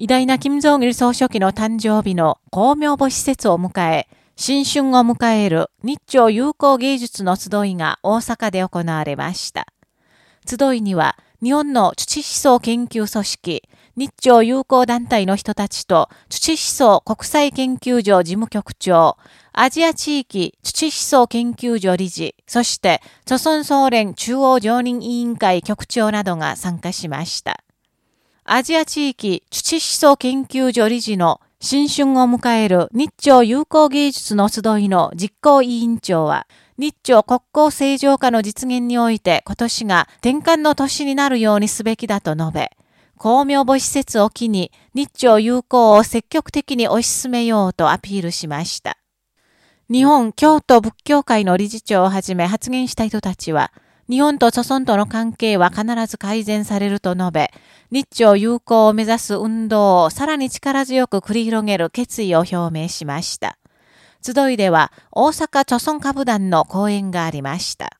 偉大な金正日総書記の誕生日の公明母施設を迎え、新春を迎える日朝友好芸術の集いが大阪で行われました。集いには、日本の土思想研究組織、日朝友好団体の人たちと、土思想国際研究所事務局長、アジア地域土思想研究所理事、そして、著村総連中央常任委員会局長などが参加しました。アジア地域土思想研究所理事の新春を迎える日朝友好芸術の集いの実行委員長は、日朝国交正常化の実現において今年が転換の年になるようにすべきだと述べ、公明母施設を機に日朝友好を積極的に推し進めようとアピールしました。日本京都仏教会の理事長をはじめ発言した人たちは、日本と祖孫との関係は必ず改善されると述べ、日朝友好を目指す運動をさらに力強く繰り広げる決意を表明しました。集いでは大阪著村歌舞団の講演がありました。